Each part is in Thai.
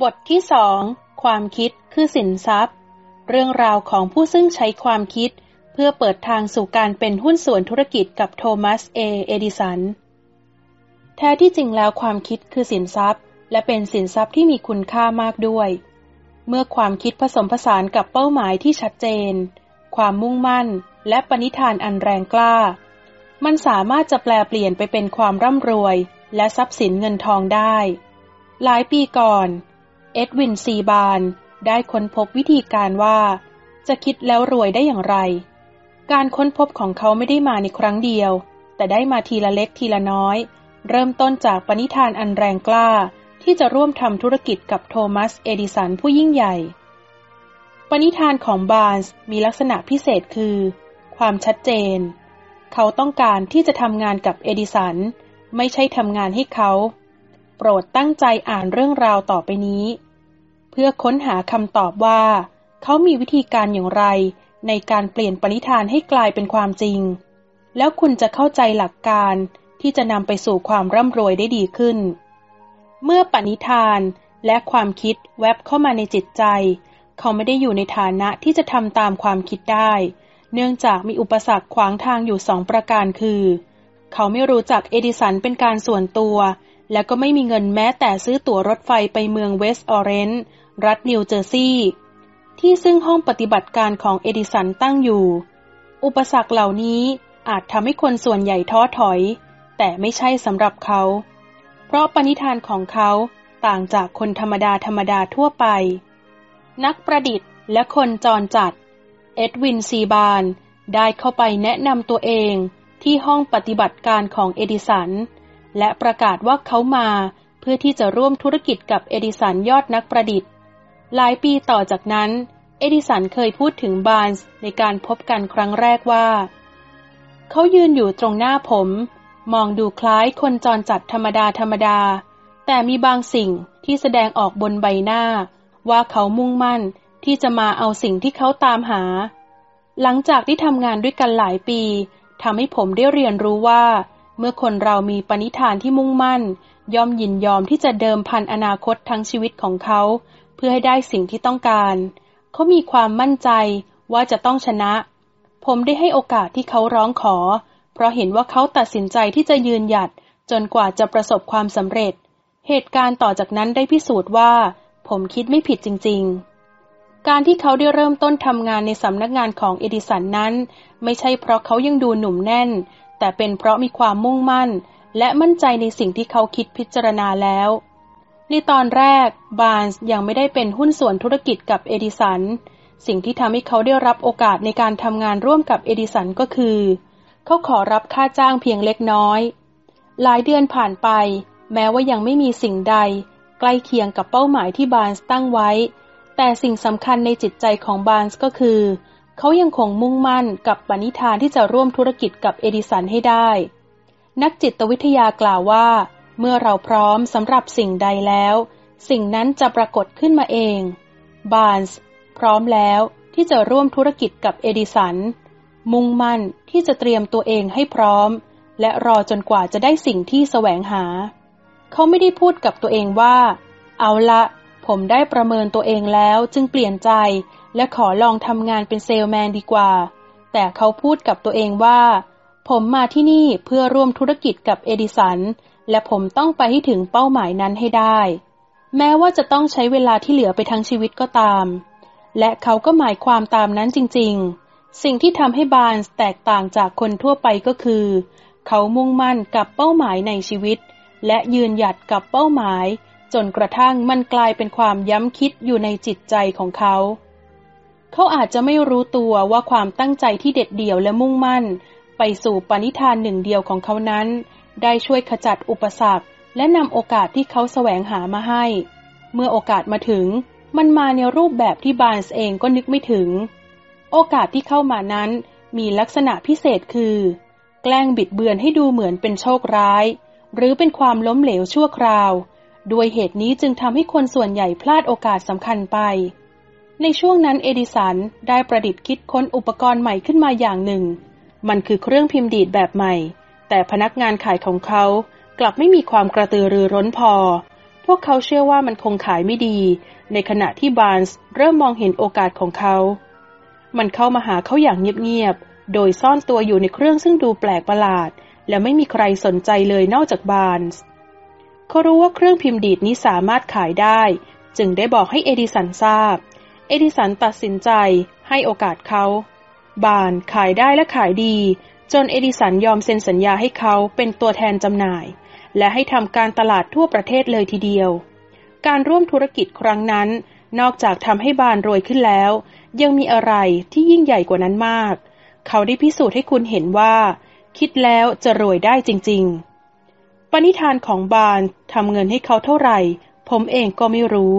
บทที่สองความคิดคือสินทรัพย์ เรื่องราวของผู้ซึ่งใช้ความคิด เพื่อเปิดทางสู่การเป็นหุ้นส่วนธุรกิจกับโทมัสเอเอดิสัน แท้ที่จริงแล้วความคิดคือสินทรัพย์ และเป็นสินทรัพย์ที่มีคุณค่ามากด้วย เมื่อความคิดผสมผสานกับเป้าหมายที่ชัดเจน ความมุ่งมั่น และปณิธานอันแรงกล้า มันสามารถจะแปลเปลี่ยนไปเป็นความร่ำรวย และทรัพย์สินเงินทองได้ หลายปีก่อน เอ็ดวินซีบาร์นส์ ได้ค้นพบวิธีการว่า จะคิดแล้วรวยได้อย่างไร การค้นพบของเขาไม่ได้มาในครั้งเดียว แต่ได้มาทีละเล็กทีละน้อย เริ่มต้นจากปณิธานอันแรงกล้า ที่จะร่วมทำธุรกิจกับโทมัส เอดิสันผู้ยิ่งใหญ่ ปณิธานของบาร์นส์มีลักษณะพิเศษคือ ความชัดเจน เขาต้องการที่จะทำงานกับเอดิสัน ไม่ใช่ทำงานให้เขา โปรดตั้งใจอ่านเรื่องราวต่อไปนี้ เพื่อค้นหาคำตอบว่า เขามีวิธีการอย่างไร ในการเปลี่ยนปณิธานให้กลายเป็นความจริง แล้วคุณจะเข้าใจหลักการที่จะนำไปสู่ความร่ำรวยได้ดีขึ้น เมื่อปณิธานและความคิดแวบเข้ามาในจิตใจ เขาไม่ได้อยู่ในฐานะที่จะทำตามความคิดได้ เนื่องจากมีอุปสรรคขวางทางอยู่สองประการคือ เขาไม่รู้จักเอดิสันเป็นการส่วนตัว และก็ไม่มีเงินแม้แต่ซื้อตั๋วรถไฟไปเมืองเวสต์ออเรนจ์ รัฐนิวเจอร์ซีย์ที่ซึ่งห้องปฏิบัติการของเอดิสันตั้งอยู่ อุปสรรคเหล่านี้อาจทำให้คนส่วนใหญ่ท้อถอย แต่ไม่ใช่สำหรับเขา เพราะปณิธานของเขาต่างจากคนธรรมดาธรรมดาทั่วไป นักประดิษฐ์และคนจรจัด เอ็ดวินซีบาร์นส์ได้เข้าไปแนะนำตัวเองที่ห้องปฏิบัติการของเอดิสัน และประกาศว่าเขามาเพื่อที่จะร่วมธุรกิจกับเอดิสันยอดนักประดิษฐ์ หลายปีต่อจากนั้น เอดิสันเคยพูดถึงบาร์นส์ในการพบกันครั้งแรกว่า เขายืนอยู่ตรงหน้าผม มองดูคล้ายคนจรจัดธรรมดาธรรมดา แต่มีบางสิ่งที่แสดงออกบนใบหน้า ว่าเขามุ่งมั่นที่จะมาเอาสิ่งที่เขาตามหา หลังจากที่ทำงานด้วยกันหลายปีทำให้ผมได้เรียนรู้ว่า เมื่อคนเรามีปณิธานที่มุ่งมั่นยอมยินยอมที่จะเดิมพันอนาคตทั้งชีวิตของเขา พื่อให้ได้สิ่งที่ต้องการ เขามีความมั่นใจว่าจะต้องชนะ ผมได้ให้โอกาสที่เขาร้องขอ เพราะเห็นว่าเขาตัดสินใจที่จะยืนหยัดจนกว่าจะประสบความสำเร็จ เหตุการณ์ต่อจากนั้นได้พิสูจน์ว่า ผมคิดไม่ผิดจริง ๆ การที่เขาได้เริ่มต้นทำงานในสำนักงานของเอดิสันนั้น ไม่ใช่เพราะเขายังดูหนุ่มแน่น แต่เป็นเพราะมีความมุ่งมั่น และมั่นใจในสิ่งที่เขาคิดพิจารณาแล้ว ในตอนแรก บาร์นส์ยังไม่ได้เป็นหุ้นส่วนธุรกิจกับเอดิสัน สิ่งที่ทำให้เขาได้รับโอกาสในการทำงานร่วมกับเอดิสันก็คือ เขาขอรับค่าจ้างเพียงเล็กน้อย หลายเดือนผ่านไป แม้ว่ายังไม่มีสิ่งใด ใกล้เคียงกับเป้าหมายที่บาร์นส์ตั้งไว้ แต่สิ่งสำคัญในจิตใจของบาร์นส์ก็คือ เขายังคงมุ่งมั่นกับปณิธานที่จะร่วมธุรกิจกับเอดิสันให้ได้ นักจิตวิทยากล่าวว่า เมื่อเราพร้อมสำหรับสิ่งใดแล้ว สิ่งนั้นจะปรากฏขึ้นมาเอง บาร์นส์พร้อมแล้วที่จะร่วมธุรกิจกับเอดิสัน มุ่งมั่นที่จะเตรียมตัวเองให้พร้อม และรอจนกว่าจะได้สิ่งที่แสวงหา เขาไม่ได้พูดกับตัวเองว่า เอาละผมได้ประเมินตัวเองแล้วจึงเปลี่ยนใจ และขอลองทำงานเป็นเซลส์แมนดีกว่า แต่เขาพูดกับตัวเองว่า ผมมาที่นี่เพื่อร่วมธุรกิจกับเอดิสัน และผมต้องไปให้ถึงเป้าหมายนั้นให้ได้ แม้ว่าจะต้องใช้เวลาที่เหลือไปทั้งชีวิตก็ตาม และเขาก็หมายความตามนั้นจริง ๆ สิ่งที่ทำให้บานส์แตกต่างจากคนทั่วไปก็คือ เขามุ่งมั่นกับเป้าหมายในชีวิต และยืนหยัดกับเป้าหมาย จนกระทั่งมันกลายเป็นความย้ำคิดอยู่ในจิตใจของเขา เขาอาจจะไม่รู้ตัวว่าความตั้งใจที่เด็ดเดี่ยวและมุ่งมั่น ไปสู่ปณิธานหนึ่งเดียวของเขานั้น ได้ช่วยขจัดอุปสรรค และนำโอกาสที่เขาแสวงหามาให้ เมื่อโอกาสมาถึง มันมาในรูปแบบที่บาร์นส์เองก็นึกไม่ถึง โอกาสที่เข้ามานั้นมีลักษณะพิเศษคือ แกล้งบิดเบือนให้ดูเหมือนเป็นโชคร้าย หรือเป็นความล้มเหลวชั่วคราว ด้วยเหตุนี้จึงทำให้คนส่วนใหญ่พลาดโอกาสสำคัญไป ในช่วงนั้นเอดิสันได้ประดิษฐ์คิดค้นอุปกรณ์ใหม่ขึ้นมาอย่างหนึ่ง มันคือเครื่องพิมพ์ดีดแบบใหม่ แต่พนักงานขายของเขากลับไม่มีความกระตือรือร้นพอ พวกเขาเชื่อว่ามันคงขายไม่ดี ในขณะที่บาร์นส์เริ่มมองเห็นโอกาสของเขา มันเข้ามาหาเขาอย่างเงียบๆ โดยซ่อนตัวอยู่ในเครื่องซึ่งดูแปลกประหลาด และไม่มีใครสนใจเลยนอกจากบาร์นส์เขารู้ว่าเครื่องพิมพ์ดีดนี้สามารถขายได้ จึงได้บอกให้เอดิสันทราบ เอดิสันตัดสินใจให้โอกาสเขา บานขายได้และขายดี จนเอดิสันยอมเซ็นสัญญาให้เขาเป็นตัวแทนจำหน่าย และให้ทำการตลาดทั่วประเทศเลยทีเดียว การร่วมธุรกิจครั้งนั้น นอกจากทำให้บานรวยขึ้นแล้ว ยังมีอะไรที่ยิ่งใหญ่กว่านั้นมาก เขาได้พิสูจน์ให้คุณเห็นว่า คิดแล้วจะรวยได้จริง ๆ ปณิธานของบาร์นส์ทำเงินให้เขาเท่าไหร่ ผมเองก็ไม่รู้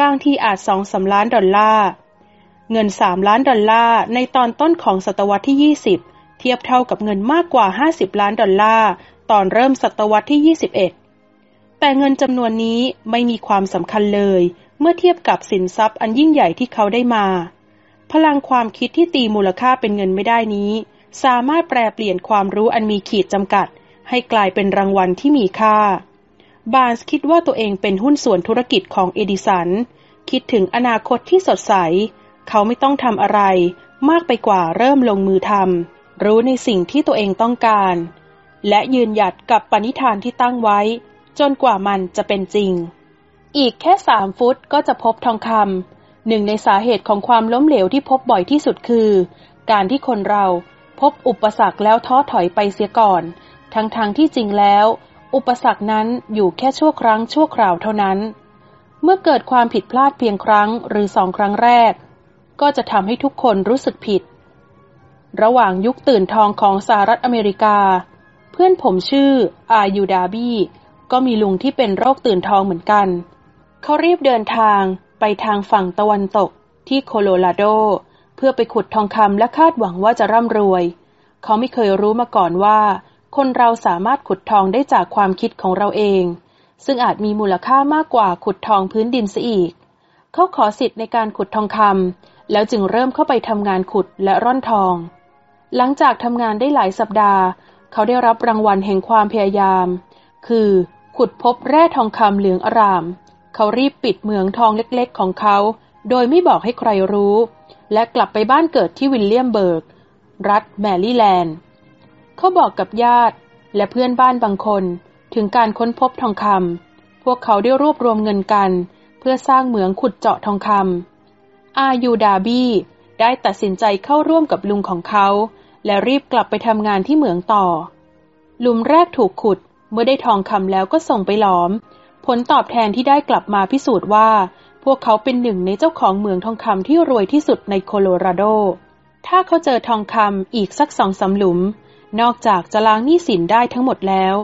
บางทีอาจสองสามล้านดอลลาร์เงินสามล้านดอลลาร์ในตอนต้นของศตวรรษที่ 20 เทียบเท่ากับเงินมากกว่า 50 ล้านดอลลาร์ตอนเริ่มศตวรรษที่ 21 แต่เงินจำนวนนี้ไม่มีความสำคัญเลย เมื่อเทียบกับสินทรัพย์อันยิ่งใหญ่ที่เขาได้มา พลังความคิดที่ตีมูลค่าเป็นเงินไม่ได้นี้ สามารถแปลเปลี่ยนความรู้อันมีขีดจำกัด ให้กลายเป็นรางวัลที่มีค่า บาร์นส์คิดว่าตัวเองเป็นหุ้นส่วนธุรกิจของเอดิสัน คิดถึงอนาคตที่สดใส เขาไม่ต้องทำอะไร มากไปกว่าเริ่มลงมือทำ รู้ในสิ่งที่ตัวเองต้องการ และยืนหยัดกับปณิธานที่ตั้งไว้ จนกว่ามันจะเป็นจริง อีกแค่สามฟุตก็จะพบทองคำหนึ่งในสาเหตุของความล้มเหลวที่พบบ่อยที่สุดคือ การที่คนเราพบอุปสรรคแล้วท้อถอยไปเสียก่อน ทั้งๆทที่จริงแล้ว อุปสรรคนั้นอยู่แค่ชั่วครั้งชั่วคราวเท่านั้น เมื่อเกิดความผิดพลาดเพียงครั้งหรือสองครั้งแรก ก็จะทำให้ทุกคนรู้สึกผิด ระหว่างยุคตื่นทองของสหรัฐอเมริกา เพื่อนผมชื่ออายูดาบี้ ก็มีลุงที่เป็นโรคตื่นทองเหมือนกัน เขารีบเดินทางไปทางฝั่งตะวันตกที่โคโลราโด เพื่อไปขุดทองคำและคาดหวังว่าจะร่ำรวย เขาไม่เคยรู้มาก่อนว่า คนเราสามารถขุดทองได้จากความคิดของเราเอง ซึ่งอาจมีมูลค่ามากกว่าขุดทองพื้นดินซะอีก เขาขอสิทธิ์ในการขุดทองคำแล้วจึงเริ่มเข้าไปทำงานขุดและร่อนทอง หลังจากทำงานได้หลายสัปดาห์ เขาได้รับรางวัลแห่งความพยายาม คือ ขุดพบแร่ทองคำเหลืองอาราม เขารีบปิดเหมืองทองเล็กๆ ของเขา โดยไม่บอกให้ใครรู้ และกลับไปบ้านเกิดที่วิลเลียมเบิร์ก รัฐแมรี่แลนด์ เขาบอกกับญาติและเพื่อนบ้านบางคนถึงการค้นพบทองคำ พวกเขาได้รวบรวมเงินกัน เพื่อสร้างเหมืองขุดเจาะทองคำอายูดาบี้ได้ตัดสินใจเข้าร่วมกับลุงของเขา และรีบกลับไปทำงานที่เหมืองต่อ หลุมแรกถูกขุด เมื่อได้ทองคำแล้วก็ส่งไปหลอม ผลตอบแทนที่ได้กลับมาพิสูจน์ว่า พวกเขาเป็นหนึ่งในเจ้าของเหมืองทองคำที่รวยที่สุดในโคโลราโด ถ้าเขาเจอทองคำอีกสักสองสาหลุม นอกจากจะล้างหนี้สินได้ทั้งหมดแล้ว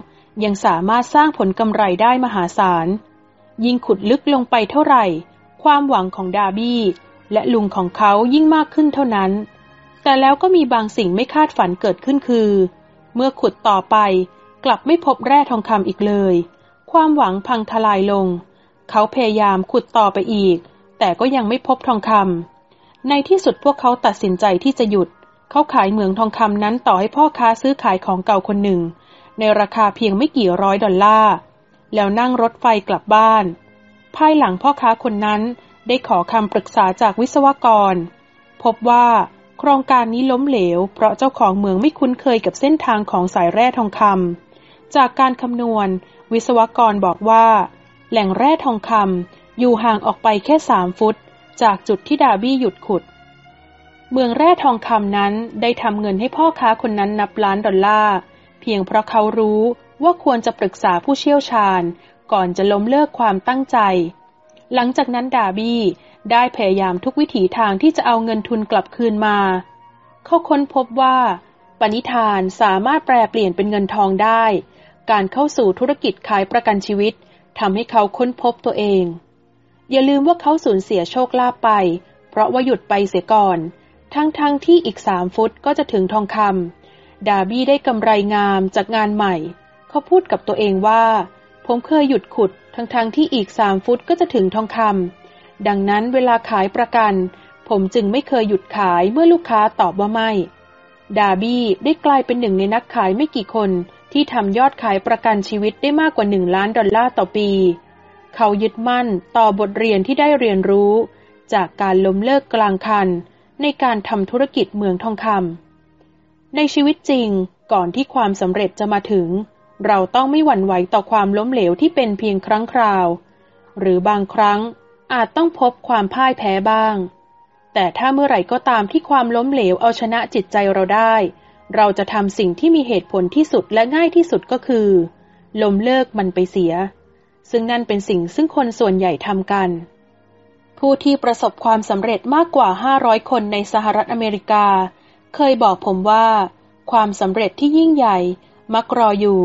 ยังสามารถสร้างผลกำไรได้มหาศาล ยิ่งขุดลึกลงไปเท่าไหร่ ความหวังของดาบี้และลุงของเขายิ่งมากขึ้นเท่านั้น แต่แล้วก็มีบางสิ่งไม่คาดฝันเกิดขึ้นคือ เมื่อขุดต่อไป กลับไม่พบแร่ทองคำอีกเลย ความหวังพังทลายลง เขาพยายามขุดต่อไปอีก แต่ก็ยังไม่พบทองคำในที่สุดพวกเขาตัดสินใจที่จะหยุด เขาขายเหมืองทองคำนั้นต่อให้พ่อค้าซื้อขายของเก่าคนหนึ่ง ในราคาเพียงไม่กี่ร้อยดอลลาร์แล้วนั่งรถไฟกลับบ้าน ภายหลังพ่อค้าคนนั้นได้ขอคำปรึกษาจากวิศวกร พบว่า โครงการนี้ล้มเหลว เพราะเจ้าของเมืองไม่คุ้นเคยกับเส้นทางของสายแร่ทองคำจากการคำนวณ วิศวกรบอกว่า แหล่งแร่ทองคำอยู่ห่างออกไปแค่สามฟุต จากจุดที่ดาบี้หยุดขุด เมืองแร่ทองคำนั้นได้ทำเงินให้พ่อค้าคนนั้นนับล้านดอลลาร์ เพียงเพราะเขารู้ว่าควรจะปรึกษาผู้เชี่ยวชาญ ก่อนจะล้มเลิกความตั้งใจ หลังจากนั้นดาบี้ ได้พยายามทุกวิถีทางที่จะเอาเงินทุนกลับคืนมา เขาค้นพบว่า ปณิธานสามารถแปลเปลี่ยนเป็นเงินทองได้ การเข้าสู่ธุรกิจขายประกันชีวิตทำให้เขาค้นพบตัวเอง อย่าลืมว่าเขาสูญเสียโชคลาภไป เพราะว่าหยุดไปเสียก่อน ทั้งๆทที่อีกสามฟุตก็จะถึงทองคำดาบี้ได้กำไรงามจากงานใหม่ เขาพูดกับตัวเองว่า ผมเคยหยุดขุด ทั้งๆทที่อีกสามฟุตก็จะถึงทองคำ ดังนั้นเวลาขายประกัน ผมจึงไม่เคยหยุดขายเมื่อลูกค้าตอบว่าไม่ ดาบี้ได้กลายเป็นหนึ่งในนักขายไม่กี่คนที่ทำยอดขายประกันชีวิตได้มากกว่าหนึ่งล้านดอลลาร์ต่อปี เขายึดมั่นต่อบทเรียนที่ได้เรียนรู้ จากการล้มเลิกกลางคัน ในการทำธุรกิจเมืองทองคำในชีวิตจริงก่อนที่ความสำเร็จจะมาถึง เราต้องไม่หวั่นไหวต่อความล้มเหลวที่เป็นเพียงครั้งคราว หรือบางครั้ง อาจต้องพบความพ่ายแพ้บ้าง แต่ถ้าเมื่อไหร่ก็ตามที่ความล้มเหลวเอาชนะจิตใจเราได้ เราจะทำสิ่งที่มีเหตุผลที่สุดและง่ายที่สุดก็คือล้มเลิกมันไปเสีย ซึ่งนั่นเป็นสิ่งซึ่งคนส่วนใหญ่ทำกัน ผู้ที่ประสบความสำเร็จมากกว่า 500 คนในสหรัฐอเมริกา เคยบอกผมว่า ความสำเร็จที่ยิ่งใหญ่มักรออยู่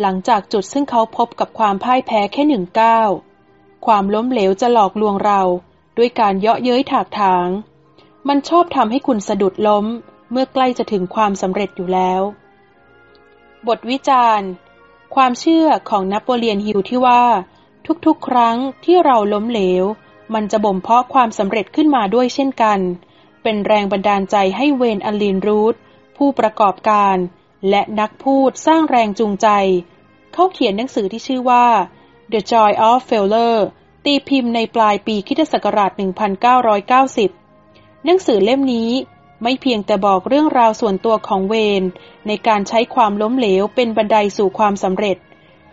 หลังจากจุดซึ่งเขาพบกับความพ่ายแพ้แค่หนึ่งก้าว ความล้มเหลวจะหลอกลวงเรา ด้วยการเยาะเย้ยถากถาง มันชอบทำให้คุณสะดุดล้มเมื่อใกล้จะถึงความสำเร็จอยู่แล้ว บทวิจารณ์ ความเชื่อของนโปเลียนฮิลที่ว่า ทุกๆ ครั้งที่เราล้มเหลว มันจะบ่มเพาะความสำเร็จขึ้นมาด้วยเช่นกัน เป็นแรงบันดาลใจให้เวนอลินรูธผู้ประกอบการ และนักพูดสร้างแรงจูงใจ เขาเขียนหนังสือที่ชื่อว่า The Joy of Failure ตีพิมพ์ในปลายปีคิศักราช 1990 หนังสือเล่มนี้ไม่เพียงแต่บอกเรื่องราวส่วนตัวของเวนในการใช้ความล้มเหลวเป็นบันไดสู่ความสำเร็จ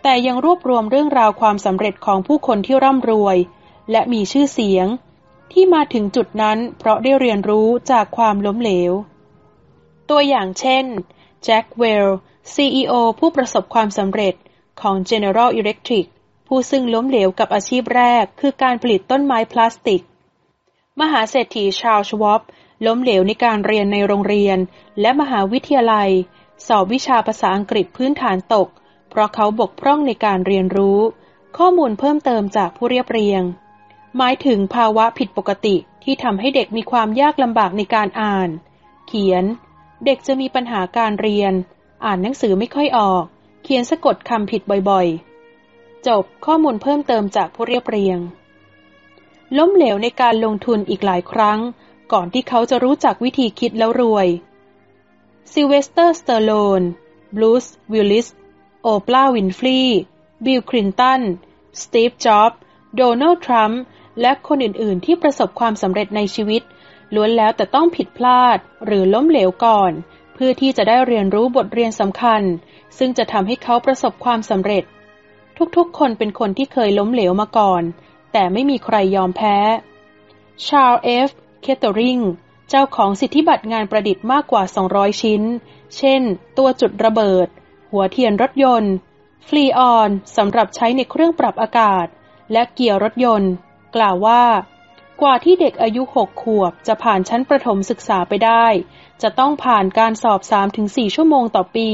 แต่ยังรวบรวมเรื่องราวความสำเร็จของผู้คนที่ร่ำรวย และมีชื่อเสียง ที่มาถึงจุดนั้นเพราะได้เรียนรู้จากความล้มเหลว ตัวอย่างเช่น แจ็คเวล CEO ผู้ประสบความสำเร็จของ General Electric ผู้ซึ่งล้มเหลวกับอาชีพแรก คือการผลิตต้นไม้พลาสติก มหาเศรษฐีชาลชวอปล้มเหลวในการเรียนในโรงเรียน และมหาวิทยาลัย สอบวิชาภาษาอังกฤษพื้นฐานตก เพราะเขาบกพร่องในการเรียนรู้ ข้อมูลเพิ่มเติมจากผู้เรียบเรียง หมายถึงภาวะผิดปกติที่ทำให้เด็กมีความยากลำบากในการอ่าน เขียน เด็กจะมีปัญหาการเรียน อ่านหนังสือไม่ค่อยออก เขียนสะกดคำผิดบ่อยๆ จบข้อมูลเพิ่มเติมจากผู้เรียบเรียง ล้มเหลวในการลงทุนอีกหลายครั้ง ก่อนที่เขาจะรู้จักวิธีคิดแล้วรวยซิเวสเตอร์สเตอร์โลนบลูส์วิลลิส โอปราห์ วินฟรีย์ บิลคลินตัน สตีฟ จ็อบส์ โดนัลด์ ทรัมป์ และคนอื่น ๆ ที่ประสบความสำเร็จในชีวิต ล้วนแล้วแต่ต้องผิดพลาดหรือล้มเหลวก่อน เพื่อที่จะได้เรียนรู้บทเรียนสำคัญ ซึ่งจะทำให้เขาประสบความสำเร็จ ทุกๆ คนเป็นคนที่เคยล้มเหลวมาก่อน แต่ไม่มีใครยอมแพ้ ชาร์ลส์ เอฟ เคตเทอริง เจ้าของสิทธิบัตรงานประดิษฐ์มากกว่า 200 ชิ้น เช่น ตัวจุดระเบิด หัวเทียนรถยนต์ ฟรีออนสำหรับใช้ในเครื่องปรับอากาศ และเกียร์รถยนต์ กล่าวว่า กว่าที่เด็กอายุ 6 ขวบจะผ่านชั้นประถมศึกษาไปได้ จะต้องผ่านการสอบ 3-4 ชั่วโมงต่อปี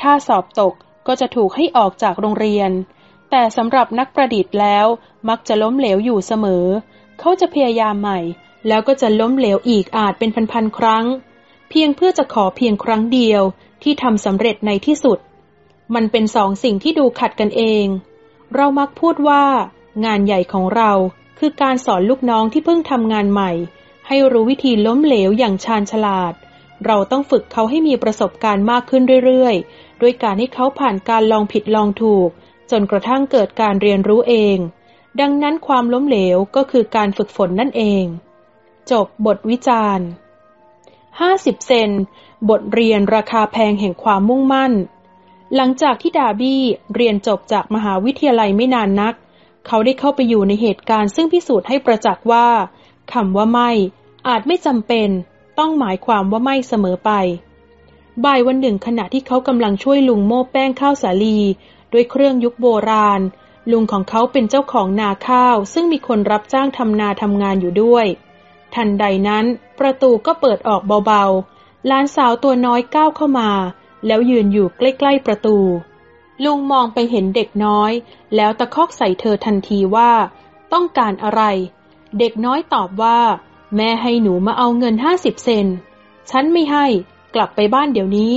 ถ้าสอบตก ก็จะถูกให้ออกจากโรงเรียน แต่สำหรับนักประดิษฐ์แล้วมักจะล้มเหลวอยู่เสมอ เขาจะพยายามใหม่ แล้วก็จะล้มเหลวอีกอาจเป็นพันๆครั้ง เพียงเพื่อจะขอเพียงครั้งเดียวที่ทำสำเร็จในที่สุด มันเป็นสองสิ่งที่ดูขัดกันเอง เรามักพูดว่า งานใหญ่ของเราคือการสอนลูกน้องที่เพิ่งทำงานใหม่ ให้รู้วิธีล้มเหลวอย่างชาญฉลาด เราต้องฝึกเขาให้มีประสบการณ์มากขึ้นเรื่อย ด้วยการให้เขาผ่านการลองผิดลองถูก จนกระทั่งเกิดการเรียนรู้เอง ดังนั้นความล้มเหลวก็คือการฝึกฝนนั่นเอง จบบทวิจารณ์50 เซน บทเรียนราคาแพงแห่งความมุ่งมั่น หลังจากที่ดาบี้เรียนจบจากมหาวิทยาลัยไม่นานนัก เขาได้เข้าไปอยู่ในเหตุการณ์ซึ่งพิสูจน์ให้ประจักษ์ว่าคำว่าไม่ อาจไม่จำเป็น ต้องหมายความว่าไม่เสมอไป บ่ายวันหนึ่งขณะที่เขากำลังช่วยลุงโม่แป้งข้าวสาลีด้วยเครื่องยุคโบราณ ลุงของเขาเป็นเจ้าของนาข้าว ซึ่งมีคนรับจ้างทำนาทำงานอยู่ด้วย ทันใดนั้น ประตูก็เปิดออกเบาๆล้านสาวตัวน้อยก้าวเข้ามา แล้วยืนอยู่ใกล้ๆประตู ลุงมองไปเห็นเด็กน้อย แล้วตะคอกใส่เธอทันทีว่า ต้องการอะไร เด็กน้อยตอบว่า แม่ให้หนูมาเอาเงินห้าสิบเซนฉันไม่ให้ กลับไปบ้านเดี๋ยวนี้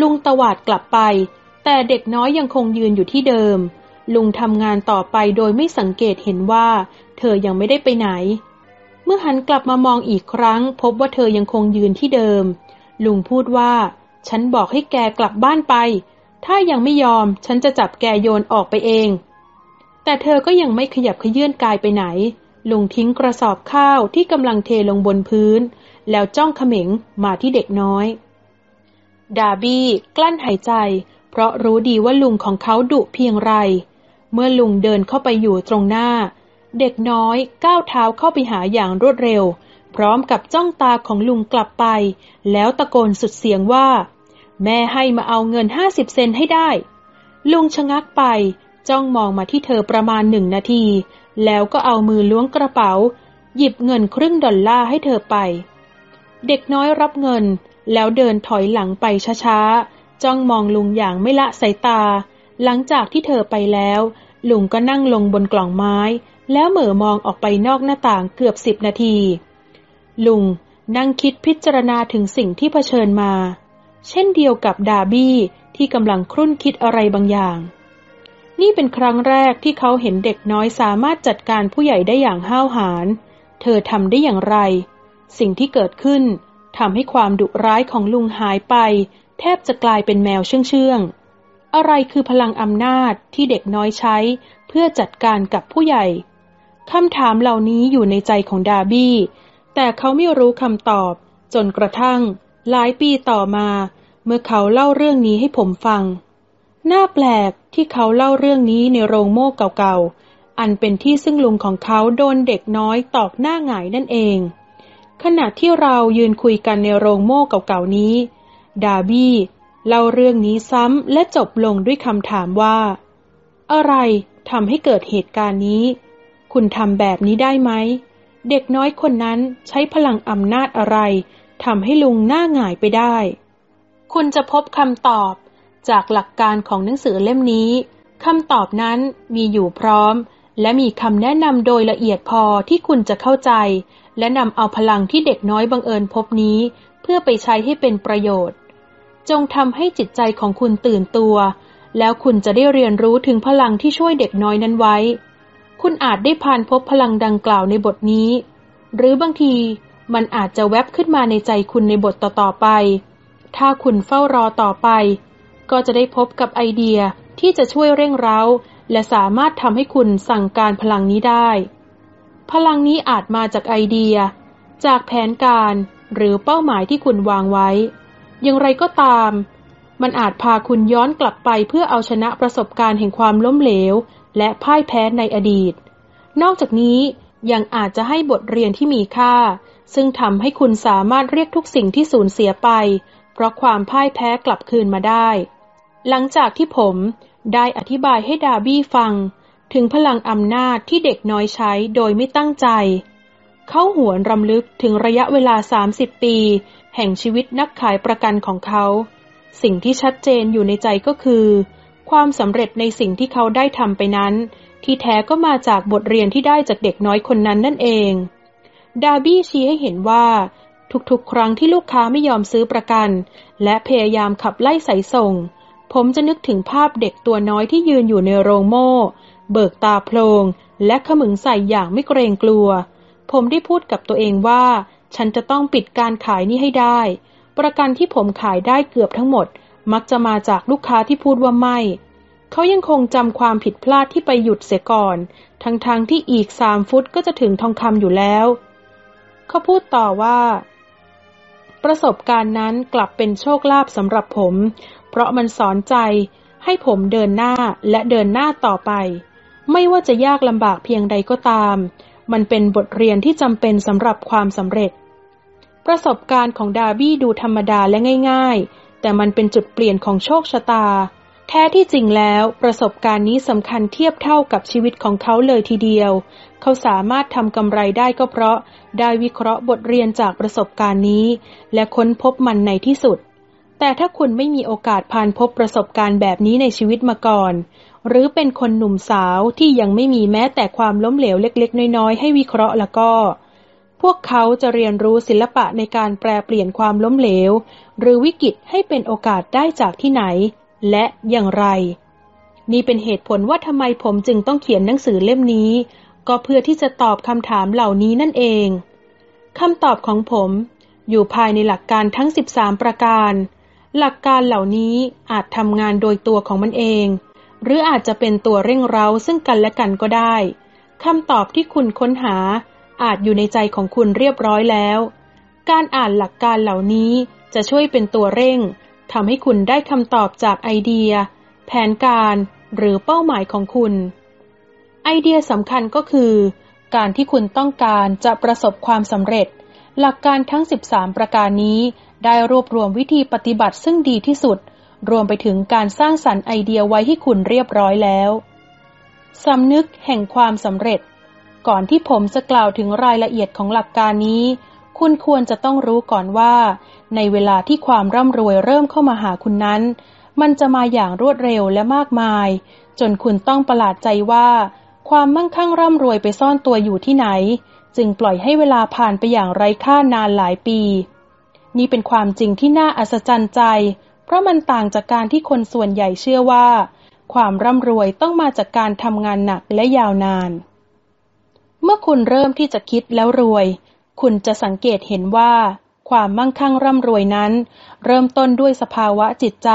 ลุงตวาดกลับไป แต่เด็กน้อยยังคงยืนอยู่ที่เดิม ลุงทำงานต่อไปโดยไม่สังเกตเห็นว่า เธอยังไม่ได้ไปไหน เมื่อหันกลับมามองอีกครั้ง พบว่าเธอยังคงยืนที่เดิม ลุงพูดว่า ฉันบอกให้แกกลับบ้านไป ถ้ายังไม่ยอม ฉันจะจับแกโยนออกไปเอง แต่แต่เธอก็ยังไม่ขยับขยื่นกายไปไหนลุงทิ้งกระสอบข้าวที่กำลังเทลงบนพื้น แล้วจ้องเขม็งมาที่เด็กน้อย ดาบี้กลั้นหายใจ เพราะรู้ดีว่าลุงของเขาดุเพียงไร เมื่อลุงเดินเข้าไปอยู่ตรงหน้า เด็กน้อยก้าวเท้าเข้าไปหาอย่างรวดเร็ว พร้อมกับจ้องตาของลุงกลับไป แล้วตะโกนสุดเสียงว่า แม่ให้มาเอาเงินห้าสิบเซนให้ได้ ลุงชะงักไป จ้องมองมาที่เธอประมาณหนึ่งนาที แล้วก็เอามือล้วงกระเป๋า หยิบเงินครึ่งดอลลาร์ให้เธอไป เด็กน้อยรับเงิน แล้วเดินถอยหลังไปช้าๆ จ้องมองลุงอย่างไม่ละสายตา หลังจากที่เธอไปแล้ว ลุงก็นั่งลงบนกล่องไม้ แล้วเหม่อมองออกไปนอกหน้าต่างเกือบสิบนาที ลุงนั่งคิดพิจารณาถึงสิ่งที่เผชิญมา เช่นเดียวกับดาบี้ที่กำลังครุ่นคิดอะไรบางอย่าง นี่เป็นครั้งแรกที่เขาเห็นเด็กน้อยสามารถจัดการผู้ใหญ่ได้อย่างห้าวหาญ เธอทำได้อย่างไร สิ่งที่เกิดขึ้น ทำให้ความดุร้ายของลุงหายไป แทบจะกลายเป็นแมวเชื่องๆ อะไรคือพลังอำนาจที่เด็กน้อยใช้ เพื่อจัดการกับผู้ใหญ่คำถามเหล่านี้อยู่ในใจของดาบี้ แต่เขาไม่รู้คำตอบ จนกระทั่ง หลายปีต่อมา เมื่อเขาเล่าเรื่องนี้ให้ผมฟัง น่าแปลกที่เขาเล่าเรื่องนี้ในโรงโม่เก่าๆ อันเป็นที่ซึ่งลุงของเขาโดนเด็กน้อยตอกหน้าหงายนั่นเอง ขณะที่เรายืนคุยกันในโรงโม่เก่าๆนี้ ดาบี้เล่าเรื่องนี้ซ้ำและจบลงด้วยคำถามว่า อะไรทำให้เกิดเหตุการณ์นี้ คุณทำแบบนี้ได้ไหม เด็กน้อยคนนั้นใช้พลังอำนาจอะไรทำให้ลุงหน้าหงายไปได้ คุณจะพบคำตอบจากหลักการของหนังสือเล่มนี้คำตอบนั้นมีอยู่พร้อม และมีคำแนะนำโดยละเอียดพอที่คุณจะเข้าใจ และนำเอาพลังที่เด็กน้อยบังเอิญพบนี้ เพื่อไปใช้ให้เป็นประโยชน์ จงทำให้จิตใจของคุณตื่นตัว แล้วคุณจะได้เรียนรู้ถึงพลังที่ช่วยเด็กน้อยนั้นไว้ คุณอาจได้ผ่านพบพลังดังกล่าวในบทนี้ หรือบางทีมันอาจจะแวบขึ้นมาในใจคุณในบทต่อๆไป ถ้าคุณเฝ้ารอต่อไป ก็จะได้พบกับไอเดียที่จะช่วยเร่งเร้า และสามารถทำให้คุณสั่งการพลังนี้ได้ พลังนี้อาจมาจากไอเดีย จากแผนการหรือเป้าหมายที่คุณวางไว้ อย่างไรก็ตาม มันอาจพาคุณย้อนกลับไปเพื่อเอาชนะประสบการณ์แห่งความล้มเหลว และพ่ายแพ้ในอดีต นอกจากนี้ยังอาจจะให้บทเรียนที่มีค่า ซึ่งทำให้คุณสามารถเรียกทุกสิ่งที่สูญเสียไป เพราะความพ่ายแพ้กลับคืนมาได้ หลังจากที่ผมได้อธิบายให้ดาบี้ฟัง ถึงพลังอำนาจที่เด็กน้อยใช้โดยไม่ตั้งใจ เขาหวนรำลึกถึงระยะเวลา 30 ปี แห่งชีวิตนักขายประกันของเขา สิ่งที่ชัดเจนอยู่ในใจก็คือ ความสำเร็จในสิ่งที่เขาได้ทำไปนั้น ที่แท้ก็มาจากบทเรียนที่ได้จากเด็กน้อยคนนั้นนั่นเอง ดาบี้ชี้ให้เห็นว่า ทุกๆ ครั้งที่ลูกค้าไม่ยอมซื้อประกัน และพยายามขับไล่สายส่ง ผมจะนึกถึงภาพเด็กตัวน้อยที่ยืนอยู่ในโรงโม่ เบิกตาโพลงและขมึงใส่อย่างไม่เกรงกลัว ผมได้พูดกับตัวเองว่า ฉันจะต้องปิดการขายนี้ให้ได้ ประกันที่ผมขายได้เกือบทั้งหมด มักจะมาจากลูกค้าที่พูดว่าไม่เขายังคงจำความผิดพลาดที่ไปหยุดเสียก่อน ทั้งๆทที่อีกสามฟุตก็จะถึงทองคำอยู่แล้ว เขาพูดต่อว่า ประสบการณ์นั้นกลับเป็นโชคลาภสำหรับผม เพราะมันสอนใจให้ผมเดินหน้าและเดินหน้าต่อไป ไม่ว่าจะยากลำบากเพียงใดก็ตาม มันเป็นบทเรียนที่จำเป็นสำหรับความสำเร็จ ประสบการณ์ของดาร์บี้ดูธรรมดาและง่าย ๆ แต่มันเป็นจุดเปลี่ยนของโชคชะตา แท้ที่จริงแล้วประสบการณ์นี้สำคัญเทียบเท่ากับชีวิตของเขาเลยทีเดียว เขาสามารถทำกำไรได้ก็เพราะ ได้วิเคราะห์บทเรียนจากประสบการณ์นี้ และค้นพบมันในที่สุด แต่ถ้าคุณไม่มีโอกาสผ่านพบประสบการณ์แบบนี้ในชีวิตมาก่อน หรือเป็นคนหนุ่มสาวที่ยังไม่มีแม้แต่ความล้มเหลวเล็กๆ น้อยๆ ให้วิเคราะห์แล้วก็ พวกเขาจะเรียนรู้ศิลปะในการแปลเปลี่ยนความล้มเหลว หรือวิกฤตให้เป็นโอกาสได้จากที่ไหน และอย่างไร นี่เป็นเหตุผลว่าทำไมผมจึงต้องเขียนหนังสือเล่มนี้ ก็เพื่อที่จะตอบคำถามเหล่านี้นั่นเองคำตอบของผม อยู่ภายในหลักการทั้ง 13 ประการ หลักการเหล่านี้อาจทำงานโดยตัวของมันเอง หรืออาจจะเป็นตัวเร่งเร้าซึ่งกันและกันก็ได้คำตอบที่คุณค้นหา อาจอยู่ในใจของคุณเรียบร้อยแล้ว การอ่านหลักการเหล่านี้จะช่วยเป็นตัวเร่งทำให้คุณได้คำตอบจากไอเดีย แผนการหรือเป้าหมายของคุณ ไอเดียสำคัญก็คือ การที่คุณต้องการจะประสบความสำเร็จ หลักการทั้ง 13 ประการนี้ ได้รวบรวมวิธีปฏิบัติซึ่งดีที่สุด รวมไปถึงการสร้างสรรค์ไอเดียไว้ให้คุณเรียบร้อยแล้วสำนึกแห่งความสำเร็จ ก่อนที่ผมจะกล่าวถึงรายละเอียดของหลักการนี้ คุณควรจะต้องรู้ก่อนว่า ในเวลาที่ความร่ำรวยเริ่มเข้ามาหาคุณนั้น มันจะมาอย่างรวดเร็วและมากมาย จนคุณต้องประหลาดใจว่า ความมั่งคั่งร่ำรวยไปซ่อนตัวอยู่ที่ไหน จึงปล่อยให้เวลาผ่านไปอย่างไร้ค่านานหลายปี นี่เป็นความจริงที่น่าอัศจรรย์ใจ เพราะมันต่างจากการที่คนส่วนใหญ่เชื่อว่า ความร่ำรวยต้องมาจากการทำงานหนักและยาวนาน เมื่อคุณเริ่มที่จะคิดแล้วรวย คุณจะสังเกตเห็นว่า ความมั่งคั่งร่ำรวยนั้น เริ่มต้นด้วยสภาวะจิตใจ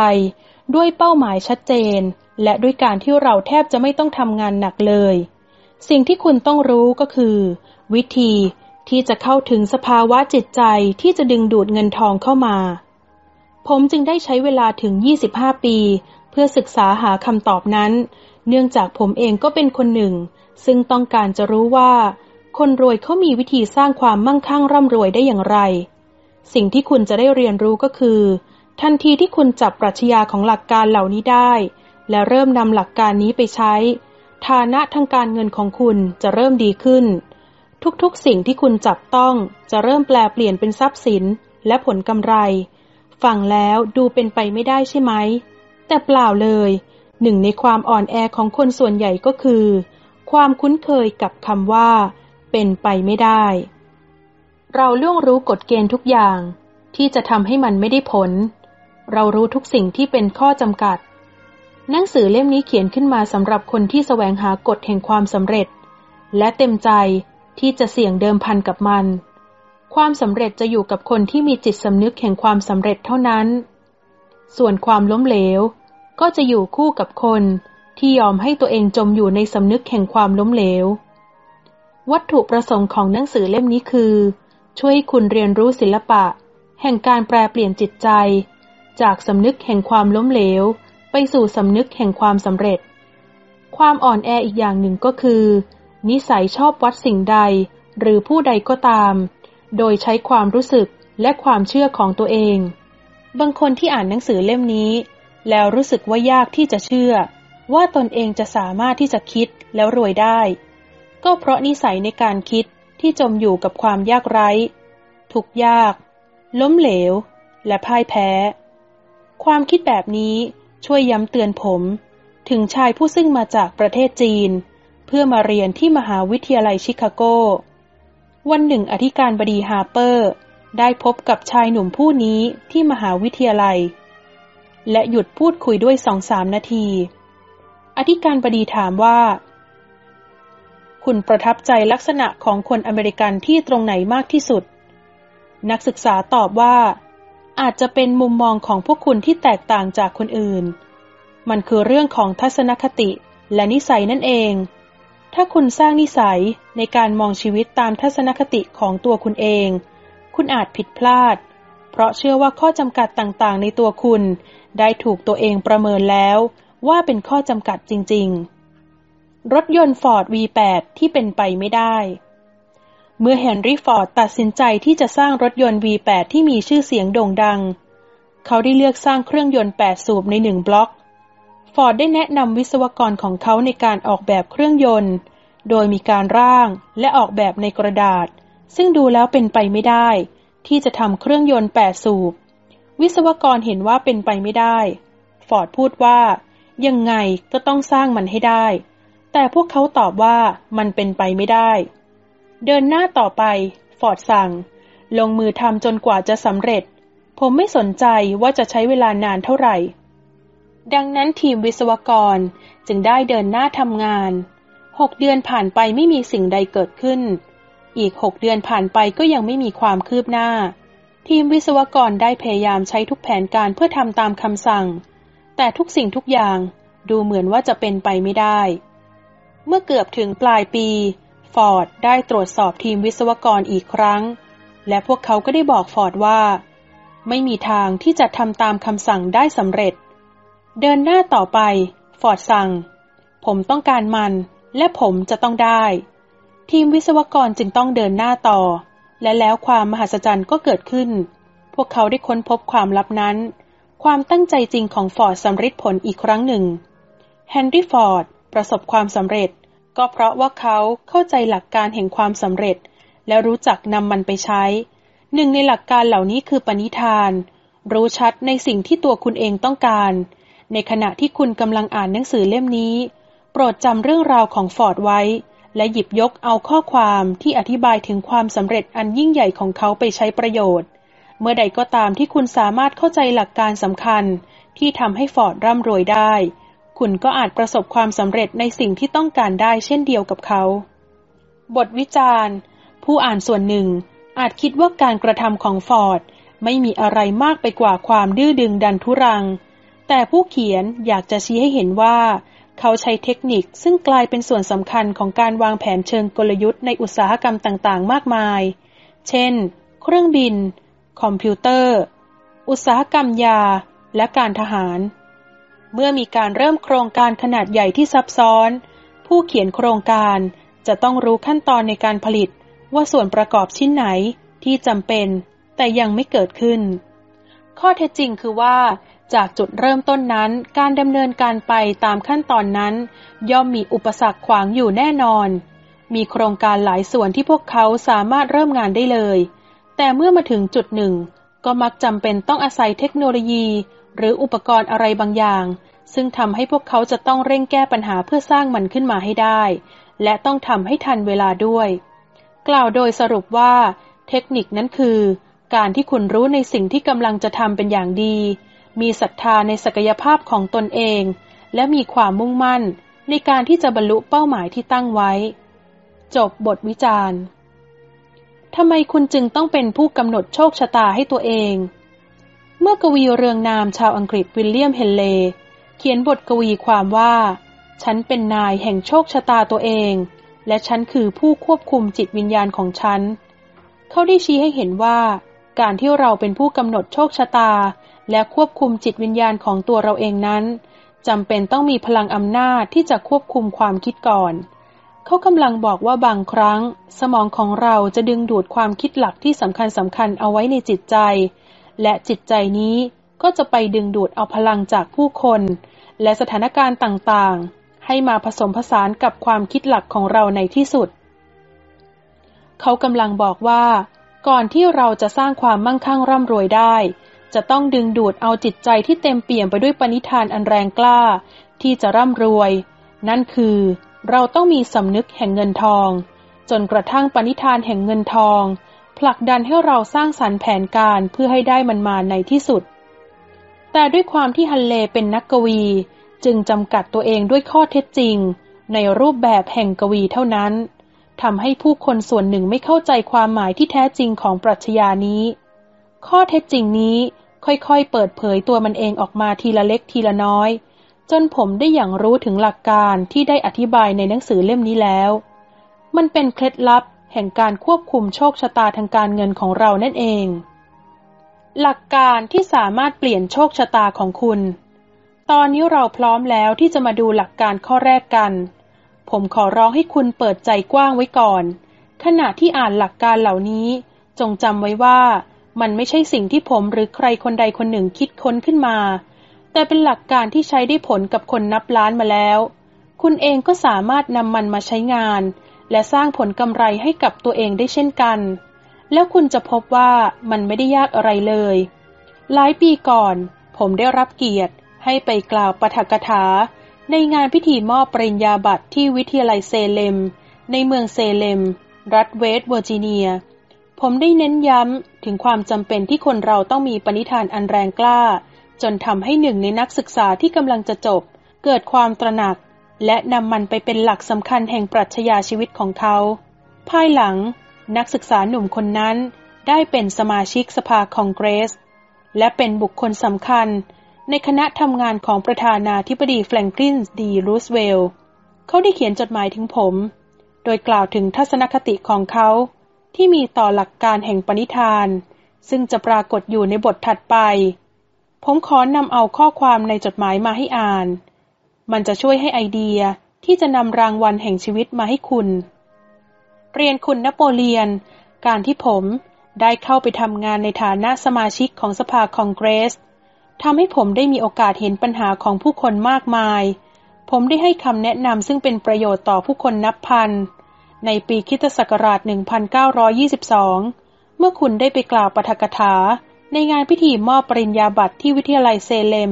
ด้วยเป้าหมายชัดเจน และด้วยการที่เราแทบจะไม่ต้องทำงานหนักเลย สิ่งที่คุณต้องรู้ก็คือ วิธี ที่จะเข้าถึงสภาวะจิตใจที่จะดึงดูดเงินทองเข้ามา ผมจึงได้ใช้เวลาถึง 25 ปี เพื่อศึกษาหาคำตอบนั้น เนื่องจากผมเองก็เป็นคนหนึ่ง ซึ่งต้องการจะรู้ว่า คนรวยเขามีวิธีสร้างความมั่งคั่งร่ำรวยได้อย่างไร สิ่งที่คุณจะได้เรียนรู้ก็คือ ทันทีที่คุณจับปรัชญาของหลักการเหล่านี้ได้ และเริ่มนำหลักการนี้ไปใช้ ฐานะทางการเงินของคุณจะเริ่มดีขึ้น ทุกๆ สิ่งที่คุณจับต้องจะเริ่มแปลเปลี่ยนเป็นทรัพย์สินและผลกำไร ฟังแล้วดูเป็นไปไม่ได้ใช่ไหม แต่เปล่าเลย หนึ่งในความอ่อนแอของคนส่วนใหญ่ก็คือ ความคุ้นเคยกับคำว่า เป็นไปไม่ได้ เราล่วงรู้กฎเกณฑ์ทุกอย่าง ที่จะทำให้มันไม่ได้ผล เรารู้ทุกสิ่งที่เป็นข้อจำกัด หนังสือเล่มนี้เขียนขึ้นมาสำหรับคนที่แสวงหากฎแห่งความสำเร็จ และเต็มใจ ที่จะเสี่ยงเดิมพันกับมัน ความสำเร็จจะอยู่กับคนที่มีจิตสำนึกแห่งความสำเร็จเท่านั้น ส่วนความล้มเหลว ก็จะอยู่คู่กับคนที่ยอมให้ตัวเองจมอยู่ในสำนึกแห่งความล้มเหลว วัตถุประสงค์ของหนังสือเล่มนี้คือ ช่วยคุณเรียนรู้ศิลปะ แห่งการแปลเปลี่ยนจิตใจ จากสำนึกแห่งความล้มเหลว ไปสู่สำนึกแห่งความสำเร็จ ความอ่อนแออีกอย่างหนึ่งก็คือ นิสัยชอบวัดสิ่งใด หรือผู้ใดก็ตาม โดยใช้ความรู้สึกและความเชื่อของตัวเอง บางคนที่อ่านหนังสือเล่มนี้ แล้วรู้สึกว่ายากที่จะเชื่อ ว่าตนเองจะสามารถที่จะคิดแล้วรวยได้ ก็เพราะนิสัยในการคิดที่จมอยู่กับความยากไร้ ทุกยาก ล้มเหลว และพ่ายแพ้ ความคิดแบบนี้ช่วยย้ำเตือนผม ถึงชายผู้ซึ่งมาจากประเทศจีน เพื่อมาเรียนที่มหาวิทยาลัยชิคาโก วันหนึ่งอธิการบดีฮาร์เปอร์ ได้พบกับชายหนุ่มผู้นี้ที่มหาวิทยาลัย และหยุดพูดคุยด้วยสองสามนาที อธิการบดีถามว่า คุณประทับใจลักษณะของคนอเมริกันที่ตรงไหนมากที่สุด นักศึกษาตอบว่า อาจจะเป็นมุมมองของพวกคุณที่แตกต่างจากคนอื่น มันคือเรื่องของทัศนคติและนิสัยนั่นเอง ถ้าคุณสร้างนิสัยในการมองชีวิตตามทัศนคติของตัวคุณเอง คุณอาจผิดพลาด เพราะเชื่อว่าข้อจำกัดต่างๆ ในตัวคุณ ได้ถูกตัวเองประเมินแล้ว ว่าเป็นข้อจำกัดจริง ๆ รถยนต์ฟอร์ด V8 ที่เป็นไปไม่ได้ เมื่อเฮนรี่ฟอร์ดตัดสินใจที่จะสร้างรถยนต์ V8 ที่มีชื่อเสียงโด่งดัง เขาได้เลือกสร้างเครื่องยนต์ 8 สูบในหนึ่งบล็อก ฟอร์ดได้แนะนำวิศวกรของเขาในการออกแบบเครื่องยนต์ โดยมีการร่างและออกแบบในกระดาษ ซึ่งดูแล้วเป็นไปไม่ได้ ที่จะทำเครื่องยนต์แปดสูบ วิศวกรเห็นว่าเป็นไปไม่ได้ ฟอร์ดพูดว่า ยังไงก็ต้องสร้างมันให้ได้ แต่พวกเขาตอบว่ามันเป็นไปไม่ได้ เดินหน้าต่อไป ฟอร์ดสั่ง ลงมือทำจนกว่าจะสำเร็จ ผมไม่สนใจว่าจะใช้เวลานานเท่าไหร่ ดังนั้นทีมวิศวกรจึงได้เดินหน้าทำงาน หกเดือนผ่านไปไม่มีสิ่งใดเกิดขึ้น อีกหกเดือนผ่านไปก็ยังไม่มีความคืบหน้า ทีมวิศวกรได้พยายามใช้ทุกแผนการเพื่อทำตามคำสั่ง แต่ทุกสิ่งทุกอย่างดูเหมือนว่าจะเป็นไปไม่ได้ เมื่อเกือบถึงปลายปี ฟอร์ดได้ตรวจสอบทีมวิศวกรอีกครั้ง และพวกเขาก็ได้บอกฟอร์ดว่า ไม่มีทางที่จะทำตามคำสั่งได้สำเร็จ เดินหน้าต่อไป ฟอร์ดสั่ง ผมต้องการมัน และผมจะต้องได้ ทีมวิศวกรจึงต้องเดินหน้าต่อ และแล้วความมหัศจรรย์ก็เกิดขึ้น พวกเขาได้ค้นพบความลับนั้น ความตั้งใจจริงของฟอร์ดสัมฤทธิ์ผลอีกครั้งหนึ่งเฮนรี่ฟอร์ดประสบความสำเร็จ ก็เพราะว่าเขาเข้าใจหลักการแห่งความสำเร็จ และรู้จักนำมันไปใช้ หนึ่งในหลักการเหล่านี้คือปณิธาน รู้ชัดในสิ่งที่ตัวคุณเองต้องการ ในขณะที่คุณกำลังอ่านหนังสือเล่มนี้ โปรดจำเรื่องราวของฟอร์ดไว้ และหยิบยกเอาข้อความที่อธิบายถึงความสำเร็จอันยิ่งใหญ่ของเขาไปใช้ประโยชน์ เมื่อใดก็ตามที่คุณสามารถเข้าใจหลักการสำคัญ ที่ทำให้ฟอร์ดร่ำรวยได้ คุณก็อาจประสบความสำเร็จในสิ่งที่ต้องการได้เช่นเดียวกับเขา บทวิจารณ์ ผู้อ่านส่วนหนึ่ง อาจคิดว่าการกระทำของฟอร์ดไม่มีอะไรมากไปกว่าความดื้อดึงดันทุรัง แต่ผู้เขียนอยากจะชี้ให้เห็นว่า เขาใช้เทคนิคซึ่งกลายเป็นส่วนสำคัญของการวางแผนเชิงกลยุทธ์ในอุตสาหกรรมต่างๆ มากมาย เช่น เครื่องบิน คอมพิวเตอร์ อุตสาหกรรมยา และการทหาร เมื่อมีการเริ่มโครงการขนาดใหญ่ที่ซับซ้อน ผู้เขียนโครงการจะต้องรู้ขั้นตอนในการผลิตว่าส่วนประกอบชิ้นไหนที่จำเป็น แต่ยังไม่เกิดขึ้น ข้อเท็จจริงคือว่า จากจุดเริ่มต้นนั้น การดำเนินการไปตามขั้นตอนนั้น ย่อมมีอุปสรรคขวางอยู่แน่นอน มีโครงการหลายส่วนที่พวกเขาสามารถเริ่มงานได้เลย แต่เมื่อมาถึงจุดหนึ่ง ก็มักจำเป็นต้องอาศัยเทคโนโลยี หรืออุปกรณ์อะไรบางอย่าง ซึ่งทำให้พวกเขาจะต้องเร่งแก้ปัญหาเพื่อสร้างมันขึ้นมาให้ได้ และต้องทำให้ทันเวลาด้วย กล่าวโดยสรุปว่า เทคนิคนั้นคือ การที่คุณรู้ในสิ่งที่กำลังจะทำเป็นอย่างดี มีศรัทธาในศักยภาพของตนเอง และมีความมุ่งมั่นในการที่จะบรรลุเป้าหมายที่ตั้งไว้ จบบทวิจารณ์ทำไมคุณจึงต้องเป็นผู้กำหนดโชคชะตาให้ตัวเอง เมื่อกวีเรืองนามชาวอังกฤษวิลเลียมเฮนเล เขียนบทกวีความว่า ฉันเป็นนายแห่งโชคชะตาตัวเอง และฉันคือผู้ควบคุมจิตวิญญาณของฉัน เขาได้ชี้ให้เห็นว่า การที่เราเป็นผู้กำหนดโชคชะตา และควบคุมจิตวิญญาณของตัวเราเองนั้นจำเป็นต้องมีพลังอำนาจที่จะควบคุมความคิดก่อน เขากำลังบอกว่าบางครั้ง สมองของเราจะดึงดูดความคิดหลักที่สำคัญสำคัญเอาไว้ในจิตใจ และจิตใจนี้ก็จะไปดึงดูดเอาพลังจากผู้คน และสถานการณ์ต่างๆ ให้มาผสมผสานกับความคิดหลักของเราในที่สุด เขากำลังบอกว่า ก่อนที่เราจะสร้างความมั่งคั่งร่ำรวยได้ จะต้องดึงดูดเอาจิตใจที่เต็มเปี่ยมไปด้วยปณิธานอันแรงกล้า ที่จะร่ำรวย นั่นคือ เราต้องมีสำนึกแห่งเงินทอง จนกระทั่งปณิธานแห่งเงินทอง ผลักดันให้เราสร้างสรรค์แผนการเพื่อให้ได้มันมาในที่สุด แต่ด้วยความที่ฮันเลเป็นนักกวี จึงจำกัดตัวเองด้วยข้อเท็จจริง ในรูปแบบแห่งกวีเท่านั้นทำให้ผู้คนส่วนหนึ่งไม่เข้าใจความหมายที่แท้จริงของปรัชญานี้ ข้อเท็จจริงนี้ ค่อยๆ เปิดเผยตัวมันเองออกมาทีละเล็กทีละน้อย จนผมได้อย่างรู้ถึงหลักการที่ได้อธิบายในหนังสือเล่มนี้แล้ว มันเป็นเคล็ดลับแห่งการควบคุมโชคชะตาทางการเงินของเรานั่นเอง หลักการที่สามารถเปลี่ยนโชคชะตาของคุณ ตอนนี้เราพร้อมแล้วที่จะมาดูหลักการข้อแรกกัน ผมขอร้องให้คุณเปิดใจกว้างไว้ก่อน ขณะที่อ่านหลักการเหล่านี้ จงจำไว้ว่า มันไม่ใช่สิ่งที่ผมหรือใครคนใดคนหนึ่งคิดค้นขึ้นมา แต่เป็นหลักการที่ใช้ได้ผลกับคนนับล้านมาแล้ว คุณเองก็สามารถนำมันมาใช้งาน และสร้างผลกำไรให้กับตัวเองได้เช่นกัน แล้วคุณจะพบว่ามันไม่ได้ยากอะไรเลย หลายปีก่อน ผมได้รับเกียรติ ให้ไปกล่าวปฐกถา ในงานพิธีมอบปริญญาบัตรที่วิทยาลัยเซเลม ในเมืองเซเลม รัฐเวสต์เวอร์จิเนีย ผมได้เน้นย้ำถึงความจำเป็นที่คนเราต้องมีปณิธานอันแรงกล้า จนทำให้หนึ่งในนักศึกษาที่กำลังจะจบ เกิดความตระหนัก และนำมันไปเป็นหลักสำคัญแห่งปรัชญาชีวิตของเขา ภายหลัง นักศึกษาหนุ่มคนนั้น ได้เป็นสมาชิกสภาคองเกรส และเป็นบุคคลสำคัญ ในคณะทำงานของประธานาธิบดีแฟรงคลินดีรูสเวลล์เขาได้เขียนจดหมายถึงผม โดยกล่าวถึงทัศนคติของเขา ที่มีต่อหลักการแห่งปณิธาน ซึ่งจะปรากฏอยู่ในบทถัดไป ผมขอนำเอาข้อความในจดหมายมาให้อ่าน มันจะช่วยให้ไอเดียที่จะนำรางวัลแห่งชีวิตมาให้คุณ เรียนคุณนโปเลียน การที่ผมได้เข้าไปทำงานในฐานะสมาชิกของสภาคองเกรสทำให้ผมได้มีโอกาสเห็นปัญหาของผู้คนมากมาย ผมได้ให้คำแนะนำซึ่งเป็นประโยชน์ต่อผู้คนนับพัน ในปีคิตศักราช 1922 เมื่อคุณได้ไปกล่าวปฐกถา ในงานพิธีมอบปริญญาบัตรที่วิทยาลัยเซเลม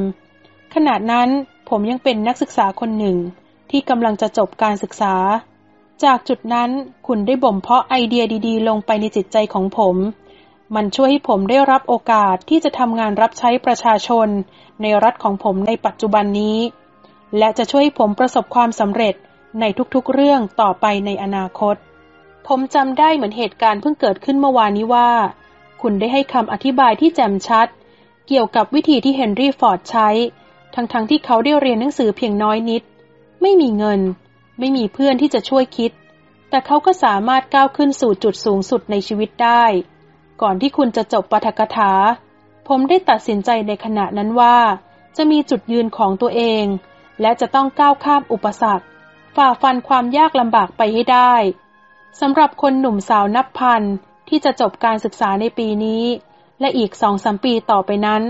ขณะนั้นผมยังเป็นนักศึกษาคนหนึ่ง ที่กำลังจะจบการศึกษา จากจุดนั้นคุณได้บ่มเพาะไอเดียดีๆ ลงไปในจิตใจของผม มันช่วยให้ผมได้รับโอกาสที่จะทำงานรับใช้ประชาชน ในรัฐของผมในปัจจุบันนี้ และจะช่วยให้ผมประสบความสำเร็จ ในทุกๆเรื่องต่อไปในอนาคต ผมจำได้เหมือนเหตุการณ์เพิ่งเกิดขึ้นเมื่อวานนี้ว่า คุณได้ให้คำอธิบายที่แจ่มชัด เกี่ยวกับวิธีที่เฮนรี่ฟอร์ดใช้ ทั้งๆทที่เขาได้เรียนหนังสือเพียงน้อยนิด ไม่มีเงิน ไม่มีเพื่อนที่จะช่วยคิด แต่เขาก็สามารถก้าวขึ้นสู่จุดสูงสุดในชีวิตได้ ก่อนที่คุณจะจบปาฐกถา ผมได้ตัดสินใจในขณะนั้นว่า จะมีจุดยืนของตัวเอง และจะต้องก้าวข้ามอุปสรรค ฝ่าฟันความยากลำบากไปให้ได้สำหรับคนหนุ่มสาวนับพันที่จะจบการศึกษาในปีนี้ และอีกสองสมปีต่อไปนั้น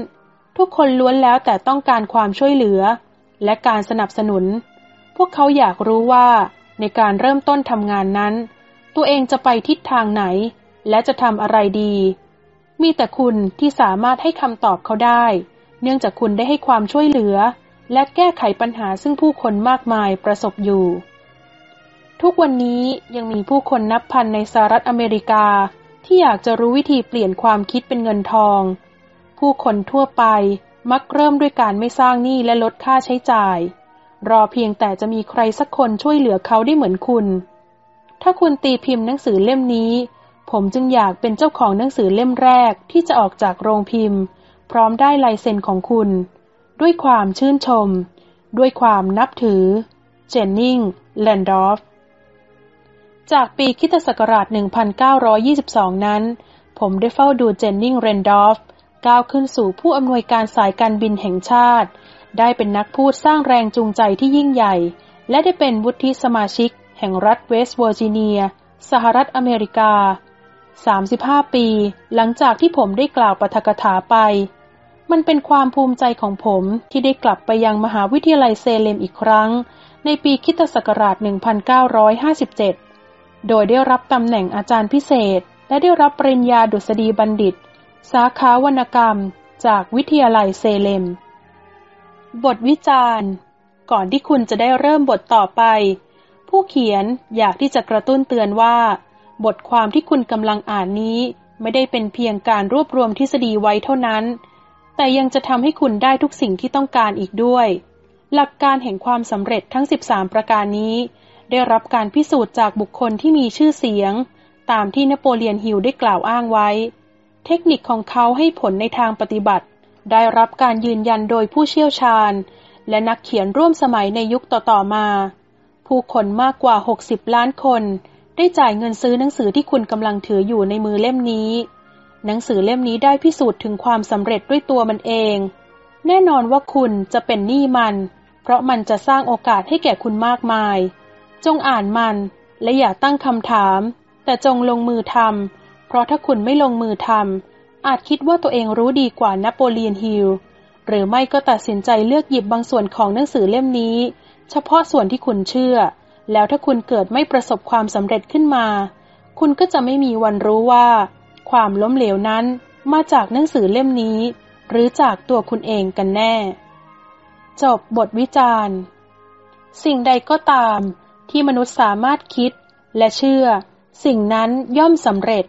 ทุกคนล้วนแล้วแต่ต้องการความช่วยเหลือ และการสนับสนุน พวกเขาอยากรู้ว่าในการเริ่มต้นทำงานนั้น ตัวเองจะไปทิศทางไหน และจะทำอะไรดี มีแต่คุณที่สามารถให้คำตอบเขาได้ เนื่องจากคุณได้ให้ความช่วยเหลือ และแก้ไขปัญหาซึ่งผู้คนมากมายประสบอยู่ ทุกวันนี้ยังมีผู้คนนับพันในสหรัฐอเมริกา ที่อยากจะรู้วิธีเปลี่ยนความคิดเป็นเงินทอง ผู้คนทั่วไปมักเริ่มด้วยการไม่สร้างหนี้และลดค่าใช้จ่าย รอเพียงแต่จะมีใครสักคนช่วยเหลือเขาได้เหมือนคุณ ถ้าคุณตีพิมพ์หนังสือเล่มนี้ ผมจึงอยากเป็นเจ้าของหนังสือเล่มแรกที่จะออกจากโรงพิมพ์ พร้อมได้ลายเซ็นของคุณ ด้วยความชื่นชม ด้วยความนับถือ เจนนิงแลนดอฟ จากปีคิตศักราช 1922 นั้น ผมได้เฝ้าดูเจนนิงแรนดอฟก้าวขึ้นสู่ผู้อำนวยการสายการบินแห่งชาติ ได้เป็นนักพูดสร้างแรงจูงใจที่ยิ่งใหญ่ และได้เป็นวุฒิสมาชิก แห่งรัฐเวสต์เวอร์จิเนีย สหรัฐอเมริกา 35 ปี หลังจากที่ผมได้กล่าวปาฐกถาไป มันเป็นความภูมิใจของผมที่ได้กลับไปยังมหาวิทยาลัยเซเลมอีกครั้ง ในปีคิตศักราช 1957 โดยได้รับตำแหน่งอาจารย์พิเศษ และได้รับปริญญาดุษฎีบัณฑิต สาขาวรรณกรรม จากวิทยาลัยเซเลม บทวิจารณ์ ก่อนที่คุณจะได้เริ่มบทต่อไป ผู้เขียนอยากที่จะกระตุ้นเตือนว่า บทความที่คุณกำลังอ่านนี้ ไม่ได้เป็นเพียงการรวบรวมทฤษฎีไว้เท่านั้น แต่ยังจะทำให้คุณได้ทุกสิ่งที่ต้องการอีกด้วย หลักการแห่งความสำเร็จทั้ง 13 ประการนี้ ได้รับการพิสูจน์จากบุคคลที่มีชื่อเสียง ตามที่นโปเลียนฮิลได้กล่าวอ้างไว้ เทคนิคของเขาให้ผลในทางปฏิบัติ ได้รับการยืนยันโดยผู้เชี่ยวชาญ และนักเขียนร่วมสมัยในยุคต่อๆมา ผู้คนมากกว่า 60 ล้านคน ได้จ่ายเงินซื้อหนังสือที่คุณกำลังถืออยู่ในมือเล่มนี้ หนังสือเล่มนี้ได้พิสูจน์ถึงความสำเร็จด้วยตัวมันเอง แน่นอนว่าคุณจะเป็นหนี้มัน เพราะมันจะสร้างโอกาสให้แก่คุณมากมาย จงอ่านมันและอย่าตั้งคำถาม แต่จงลงมือทำเพราะถ้าคุณไม่ลงมือทำอาจคิดว่าตัวเองรู้ดีกว่านโปเลียนฮิลหรือไม่ก็ตัดสินใจเลือกหยิบบางส่วนของหนังสือเล่มนี้ เฉพาะส่วนที่คุณเชื่อ แล้วถ้าคุณเกิดไม่ประสบความสำเร็จขึ้นมา คุณก็จะไม่มีวันรู้ว่า ความล้มเหลวนั้นมาจากหนังสือเล่มนี้ หรือจากตัวคุณเองกันแน่ จบบทวิจารณ์ สิ่งใดก็ตามที่มนุษย์สามารถคิดและเชื่อ สิ่งนั้นย่อมสำเร็จ